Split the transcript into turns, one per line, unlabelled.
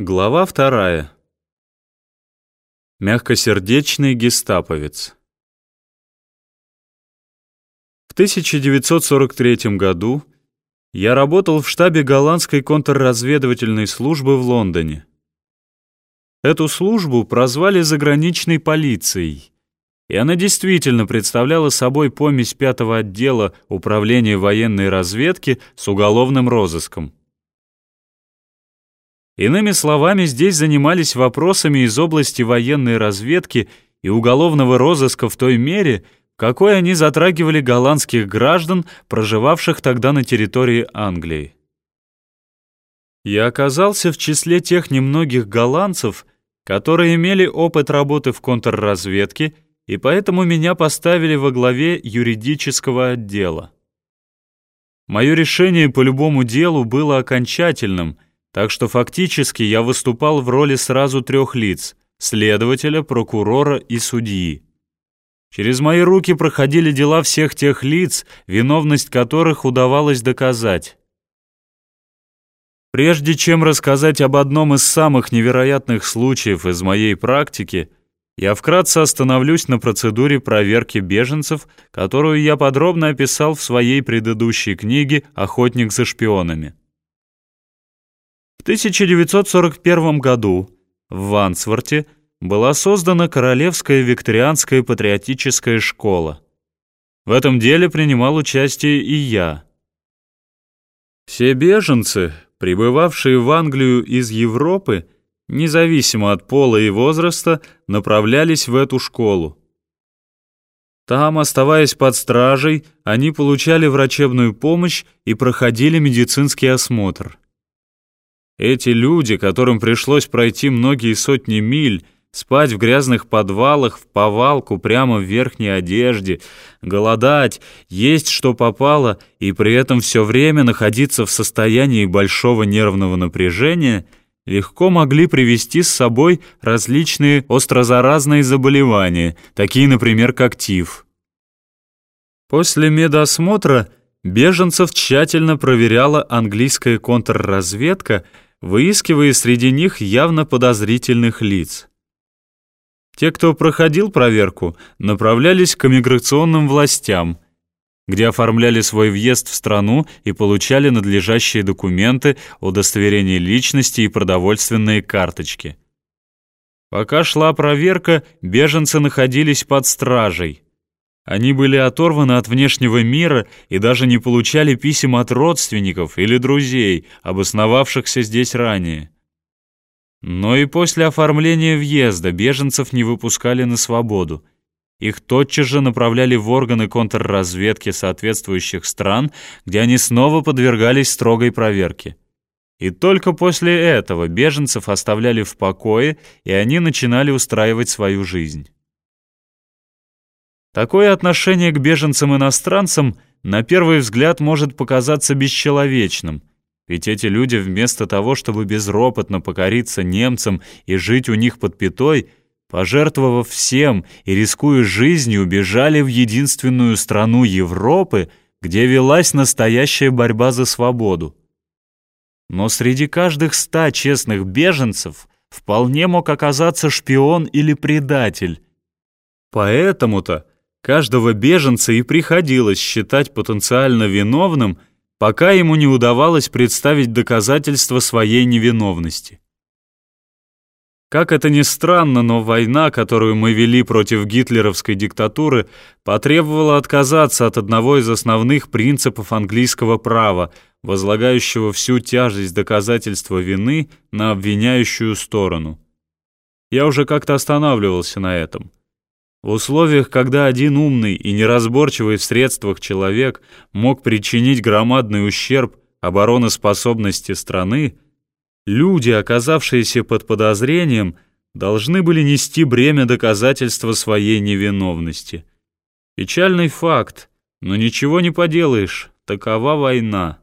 Глава вторая. Мягкосердечный гестаповец. В 1943 году я работал в штабе голландской контрразведывательной службы в Лондоне. Эту службу прозвали заграничной полицией, и она действительно представляла собой помесь пятого отдела управления военной разведки с уголовным розыском. Иными словами, здесь занимались вопросами из области военной разведки и уголовного розыска в той мере, какой они затрагивали голландских граждан, проживавших тогда на территории Англии. Я оказался в числе тех немногих голландцев, которые имели опыт работы в контрразведке, и поэтому меня поставили во главе юридического отдела. Мое решение по любому делу было окончательным — так что фактически я выступал в роли сразу трех лиц — следователя, прокурора и судьи. Через мои руки проходили дела всех тех лиц, виновность которых удавалось доказать. Прежде чем рассказать об одном из самых невероятных случаев из моей практики, я вкратце остановлюсь на процедуре проверки беженцев, которую я подробно описал в своей предыдущей книге «Охотник за шпионами». В 1941 году в Вансворте была создана Королевская викторианская патриотическая школа. В этом деле принимал участие и я. Все беженцы, прибывавшие в Англию из Европы, независимо от пола и возраста, направлялись в эту школу. Там, оставаясь под стражей, они получали врачебную помощь и проходили медицинский осмотр. Эти люди, которым пришлось пройти многие сотни миль, спать в грязных подвалах, в повалку, прямо в верхней одежде, голодать, есть что попало и при этом все время находиться в состоянии большого нервного напряжения, легко могли привести с собой различные острозаразные заболевания, такие, например, как тиф. После медосмотра беженцев тщательно проверяла английская контрразведка, выискивая среди них явно подозрительных лиц. Те, кто проходил проверку, направлялись к иммиграционным властям, где оформляли свой въезд в страну и получали надлежащие документы, удостоверение личности и продовольственные карточки. Пока шла проверка, беженцы находились под стражей – они были оторваны от внешнего мира и даже не получали писем от родственников или друзей, обосновавшихся здесь ранее. Но и после оформления въезда беженцев не выпускали на свободу. Их тотчас же направляли в органы контрразведки соответствующих стран, где они снова подвергались строгой проверке. И только после этого беженцев оставляли в покое, и они начинали устраивать свою жизнь. Такое отношение к беженцам-иностранцам на первый взгляд может показаться бесчеловечным, ведь эти люди вместо того, чтобы безропотно покориться немцам и жить у них под пятой, пожертвовав всем и рискуя жизнью, бежали в единственную страну Европы, где велась настоящая борьба за свободу. Но среди каждых ста честных беженцев вполне мог оказаться шпион или предатель. Поэтому-то Каждого беженца и приходилось считать потенциально виновным, пока ему не удавалось представить доказательства своей невиновности. Как это ни странно, но война, которую мы вели против гитлеровской диктатуры, потребовала отказаться от одного из основных принципов английского права, возлагающего всю тяжесть доказательства вины на обвиняющую сторону. Я уже как-то останавливался на этом. В условиях, когда один умный и неразборчивый в средствах человек мог причинить громадный ущерб обороноспособности страны, люди, оказавшиеся под подозрением, должны были нести бремя доказательства своей невиновности. Печальный факт, но ничего не поделаешь, такова война.